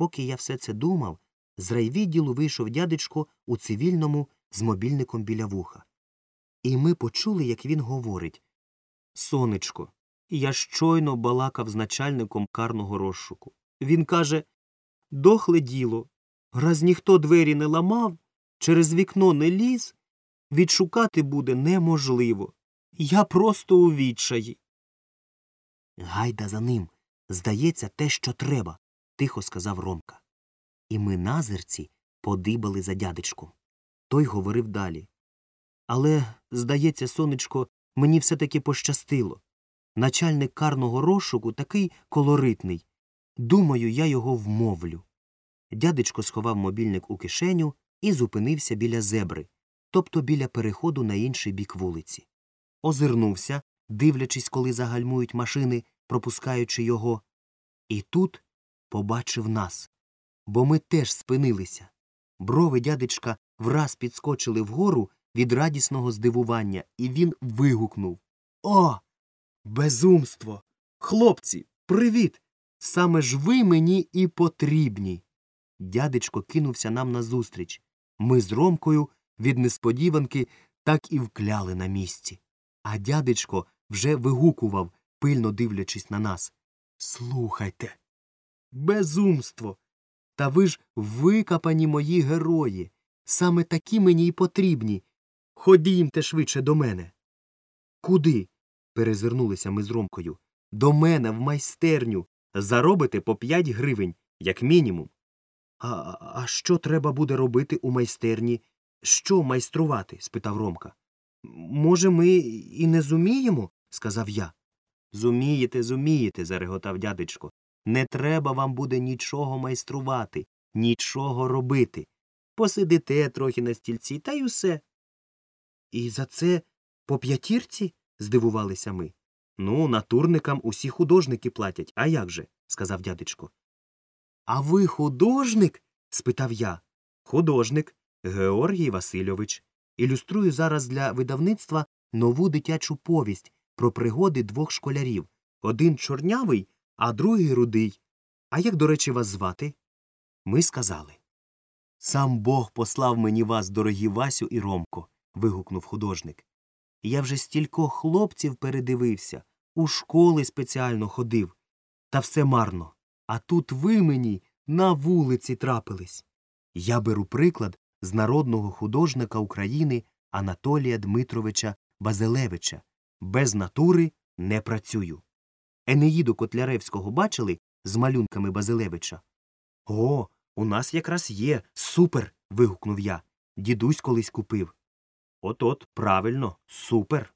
Поки я все це думав, з райвідділу вийшов дядечко у цивільному з мобільником біля вуха. І ми почули, як він говорить Сонечко, я щойно балакав з начальником карного розшуку. Він каже Дохле діло. Раз ніхто двері не ламав, через вікно не ліз, відшукати буде неможливо. Я просто у відчаї. Гайда за ним. Здається, те, що треба, тихо сказав Ромка. І ми назирці подибали за дядечком. Той говорив далі. Але, здається, сонечко, мені все таки пощастило. Начальник карного розшуку такий колоритний. Думаю, я його вмовлю. Дядечко сховав мобільник у кишеню і зупинився біля зебри, тобто біля переходу на інший бік вулиці. Озирнувся, дивлячись, коли загальмують машини, пропускаючи його. І тут побачив нас. Бо ми теж спинилися. Брови дядечка враз підскочили вгору від радісного здивування, і він вигукнув О! Безумство! Хлопці, привіт! Саме ж ви мені і потрібні. Дядечко кинувся нам назустріч. Ми з Ромкою від несподіванки так і вкляли на місці. А дядечко вже вигукував, пильно дивлячись на нас. Слухайте. Безумство. Та ви ж викапані мої герої. Саме такі мені й потрібні. Ходімте швидше до мене. Куди? перезирнулися ми з Ромкою. До мене в майстерню. Заробите по п'ять гривень, як мінімум. А, а що треба буде робити у майстерні? Що майструвати? спитав Ромка. Може, ми і не зуміємо? сказав я. Зумієте, зумієте, зареготав дядечко. Не треба вам буде нічого майструвати, нічого робити. Посидите трохи на стільці, та й усе. І за це по п'ятірці? здивувалися ми. Ну, натурникам усі художники платять, а як же? сказав дядечко. А ви художник? спитав я. Художник Георгій Васильович. Ілюструю зараз для видавництва нову дитячу повість про пригоди двох школярів один чорнявий, а другий рудий. А як, до речі, вас звати? Ми сказали. Сам Бог послав мені вас, дорогі Васю і Ромко. вигукнув художник. Я вже стількох хлопців передивився, у школи спеціально ходив. Та все марно. А тут ви мені на вулиці трапились. Я беру приклад з народного художника України Анатолія Дмитровича Базилевича. Без натури не працюю. Енеїду Котляревського бачили з малюнками Базилевича? О, у нас якраз є. Супер. вигукнув я. Дідусь колись купив. От от, правильно, супер.